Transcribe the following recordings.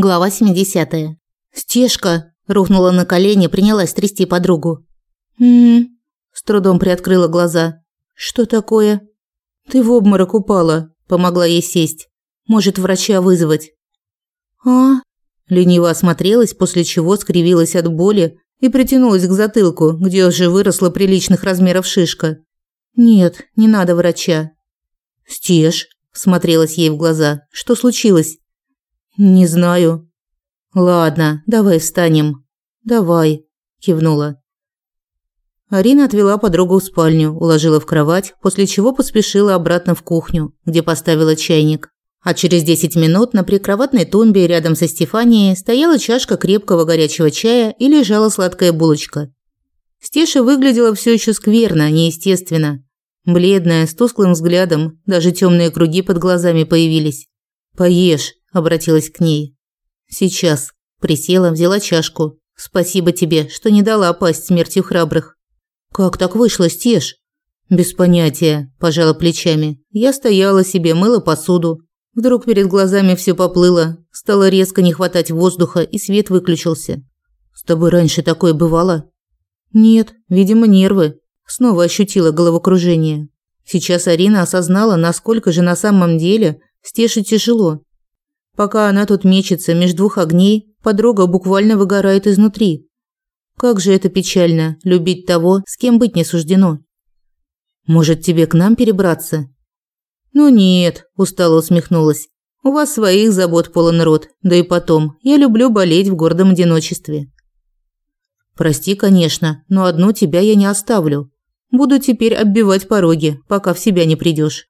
Глава 70. Стежка рухнула на колени, принялась трясти подругу. «М-м-м», с трудом приоткрыла глаза. «Что такое?» «Ты в обморок упала», помогла ей сесть. «Может, врача вызвать?» «А?» Лениво осмотрелась, после чего скривилась от боли и притянулась к затылку, где уже выросла приличных размеров шишка. «Нет, не надо врача». «Стеж», смотрелась ей в глаза. «Что случилось?» «Не знаю». «Ладно, давай встанем». «Давай», – кивнула. Арина отвела подругу в спальню, уложила в кровать, после чего поспешила обратно в кухню, где поставила чайник. А через 10 минут на прикроватной тумбе рядом со Стефанией стояла чашка крепкого горячего чая и лежала сладкая булочка. Стеша выглядела все еще скверно, неестественно. Бледная, с тусклым взглядом, даже темные круги под глазами появились. «Поешь», обратилась к ней. Сейчас. Присела, взяла чашку. Спасибо тебе, что не дала пасть смертью храбрых. Как так вышло, Стеж? Без понятия, пожала плечами. Я стояла себе, мыла посуду. Вдруг перед глазами все поплыло, стало резко не хватать воздуха, и свет выключился. С тобой раньше такое бывало? Нет, видимо, нервы. Снова ощутила головокружение. Сейчас Арина осознала, насколько же на самом деле Стеше тяжело. Пока она тут мечется между двух огней, подруга буквально выгорает изнутри. Как же это печально любить того, с кем быть не суждено. Может, тебе к нам перебраться? Ну нет, устало усмехнулась. У вас своих забот полон рот. Да и потом, я люблю болеть в гордом одиночестве. Прости, конечно, но одну тебя я не оставлю. Буду теперь оббивать пороги, пока в себя не придешь.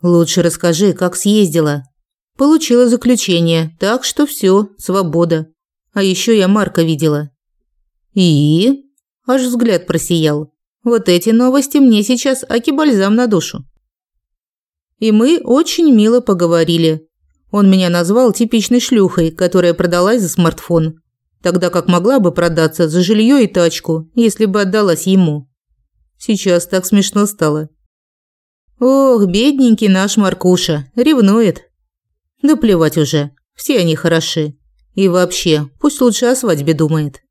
Лучше расскажи, как съездила. Получила заключение, так что все, свобода. А еще я Марка видела. И? Аж взгляд просиял. Вот эти новости мне сейчас аки бальзам на душу. И мы очень мило поговорили. Он меня назвал типичной шлюхой, которая продалась за смартфон, тогда как могла бы продаться за жилье и тачку, если бы отдалась ему. Сейчас так смешно стало. Ох, бедненький наш Маркуша, ревнует. Да плевать уже, все они хороши. И вообще, пусть лучше о свадьбе думает.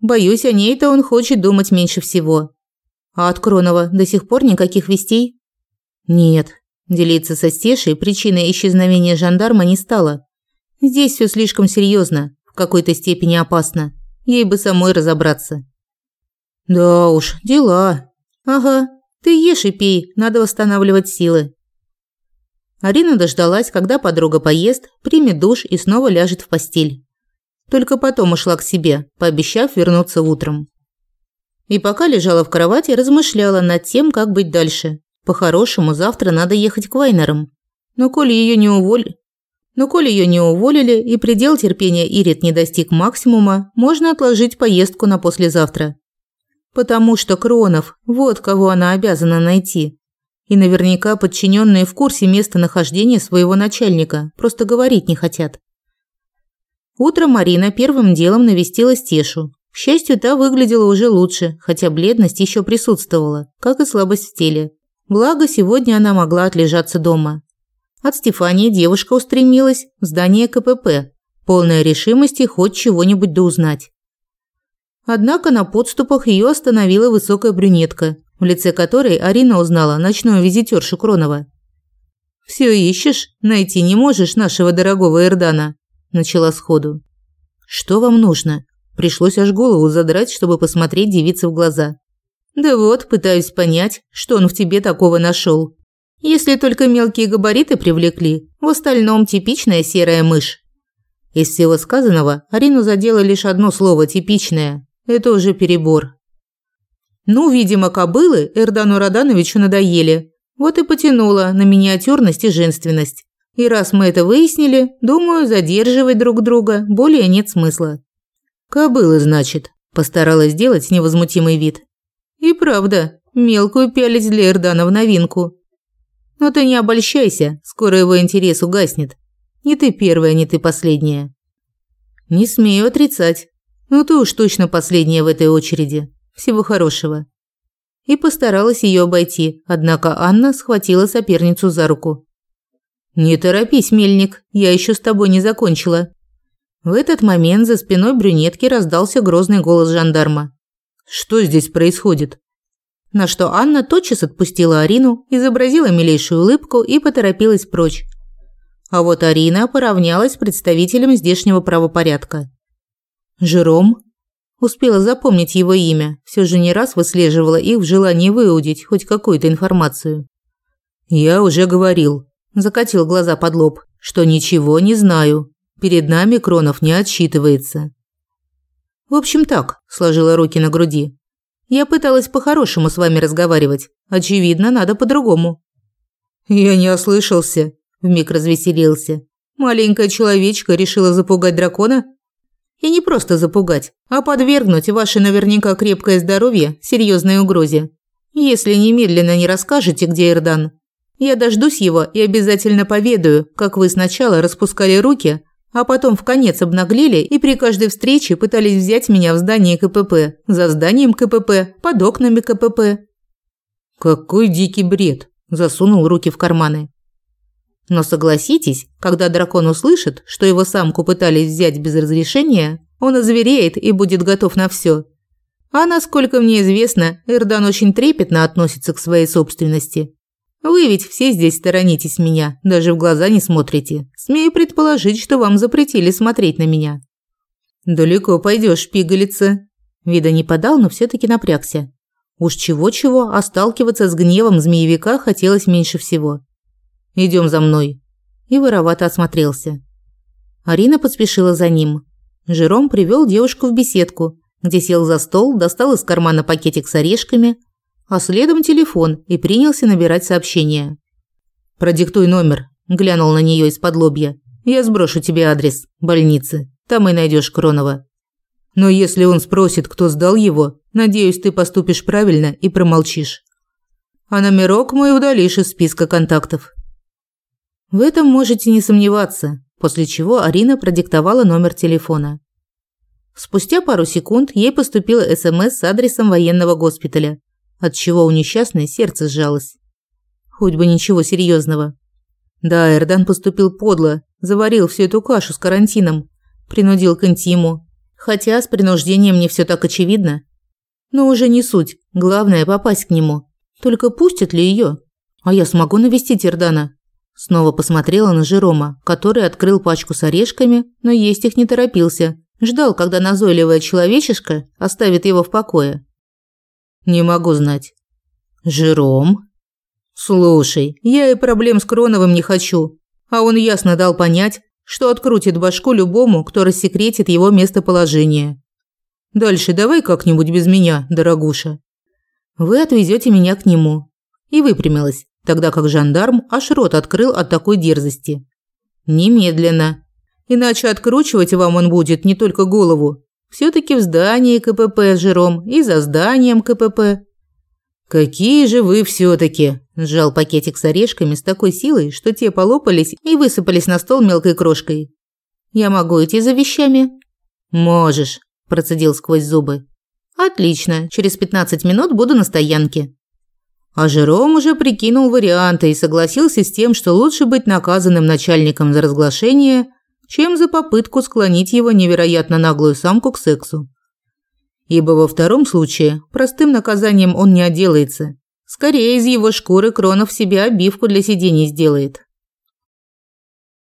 Боюсь, о ней-то он хочет думать меньше всего. А от Кронова до сих пор никаких вестей? Нет. Делиться со Стешей причиной исчезновения жандарма не стало. Здесь все слишком серьезно, в какой-то степени опасно. Ей бы самой разобраться. Да уж, дела. Ага, ты ешь и пей, надо восстанавливать силы. Арина дождалась, когда подруга поест, примет душ и снова ляжет в постель. Только потом ушла к себе, пообещав вернуться утром. И пока лежала в кровати, размышляла над тем, как быть дальше. По-хорошему, завтра надо ехать к Вайнерам. Но коли ее не уволили... Но коли ее не уволили и предел терпения Ирит не достиг максимума, можно отложить поездку на послезавтра. Потому что Кронов, вот кого она обязана найти. И наверняка подчиненные в курсе местонахождения своего начальника, просто говорить не хотят. Утром Марина первым делом навестила Стешу. К счастью, та выглядела уже лучше, хотя бледность еще присутствовала, как и слабость в теле. Благо, сегодня она могла отлежаться дома. От Стефании девушка устремилась в здание КПП, полная решимости хоть чего-нибудь доузнать. Однако на подступах ее остановила высокая брюнетка в лице которой Арина узнала ночную визитёршу Кронова. «Всё ищешь? Найти не можешь нашего дорогого Эрдана?» – начала сходу. «Что вам нужно?» Пришлось аж голову задрать, чтобы посмотреть девице в глаза. «Да вот, пытаюсь понять, что он в тебе такого нашёл. Если только мелкие габариты привлекли, в остальном типичная серая мышь». Из всего сказанного Арину задело лишь одно слово «типичное». Это уже перебор. Ну, видимо, кобылы Эрдану Радановичу надоели. Вот и потянула на миниатюрность и женственность. И раз мы это выяснили, думаю, задерживать друг друга более нет смысла. Кобылы, значит, постаралась сделать невозмутимый вид. И правда, мелкую пялить для Эрдана в новинку. Но ты не обольщайся, скоро его интерес угаснет. Не ты первая, не ты последняя. Не смею отрицать. Ну ты уж точно последняя в этой очереди. Всего хорошего. И постаралась ее обойти, однако Анна схватила соперницу за руку. Не торопись, мельник, я еще с тобой не закончила. В этот момент за спиной брюнетки раздался грозный голос жандарма. «Что здесь происходит?» На что Анна тотчас отпустила Арину, изобразила милейшую улыбку и поторопилась прочь. А вот Арина поравнялась с представителем здешнего правопорядка. Жером успела запомнить его имя, все же не раз выслеживала их в желании выудить хоть какую-то информацию. «Я уже говорил», – закатил глаза под лоб, – «что ничего не знаю. Перед нами Кронов не отчитывается». «В общем так», – сложила руки на груди. «Я пыталась по-хорошему с вами разговаривать. Очевидно, надо по-другому». «Я не ослышался», – вмиг развеселился. «Маленькая человечка решила запугать дракона?» И не просто запугать, а подвергнуть ваше наверняка крепкое здоровье серьезной угрозе. Если немедленно не расскажете, где Ирдан, я дождусь его и обязательно поведаю, как вы сначала распускали руки, а потом в конец обнаглели и при каждой встрече пытались взять меня в здание КПП, за зданием КПП, под окнами КПП. Какой дикий бред, засунул руки в карманы. Но согласитесь, когда дракон услышит, что его самку пытались взять без разрешения, он озвереет и будет готов на все. А насколько мне известно, Эрдан очень трепетно относится к своей собственности. Вы ведь все здесь сторонитесь меня, даже в глаза не смотрите. Смею предположить, что вам запретили смотреть на меня. Далеко пойдешь, пигалица. Вида не подал, но все таки напрягся. Уж чего-чего, а сталкиваться с гневом змеевика хотелось меньше всего. Идем за мной. И воровато осмотрелся. Арина поспешила за ним. Жером привел девушку в беседку, где сел за стол, достал из кармана пакетик с орешками, а следом телефон и принялся набирать сообщение. «Продиктуй номер», – глянул на нее из-под лобья. «Я сброшу тебе адрес больницы. Там и найдешь Кронова. Но если он спросит, кто сдал его, надеюсь, ты поступишь правильно и промолчишь. А номерок мой удалишь из списка контактов. В этом можете не сомневаться, после чего Арина продиктовала номер телефона. Спустя пару секунд ей поступило СМС с адресом военного госпиталя, от чего у несчастной сердце сжалось. Хоть бы ничего серьезного. Да, Эрдан поступил подло, заварил всю эту кашу с карантином, принудил к интиму. Хотя с принуждением не все так очевидно. Но уже не суть, главное попасть к нему. Только пустят ли ее? А я смогу навестить Эрдана? Снова посмотрела на Жерома, который открыл пачку с орешками, но есть их не торопился. Ждал, когда назойливая человечишка оставит его в покое. Не могу знать. Жером? Слушай, я и проблем с Кроновым не хочу. А он ясно дал понять, что открутит башку любому, кто рассекретит его местоположение. Дальше давай как-нибудь без меня, дорогуша. Вы отвезете меня к нему. И выпрямилась тогда как жандарм аж рот открыл от такой дерзости. Немедленно. Иначе откручивать вам он будет не только голову. все таки в здании КПП с жиром и за зданием КПП. Какие же вы все таки сжал пакетик с орешками с такой силой, что те полопались и высыпались на стол мелкой крошкой. Я могу идти за вещами? Можешь, процедил сквозь зубы. Отлично, через 15 минут буду на стоянке. А Жером уже прикинул варианты и согласился с тем, что лучше быть наказанным начальником за разглашение, чем за попытку склонить его невероятно наглую самку к сексу. Ибо во втором случае простым наказанием он не отделается. Скорее из его шкуры Кронов себе обивку для сидений сделает.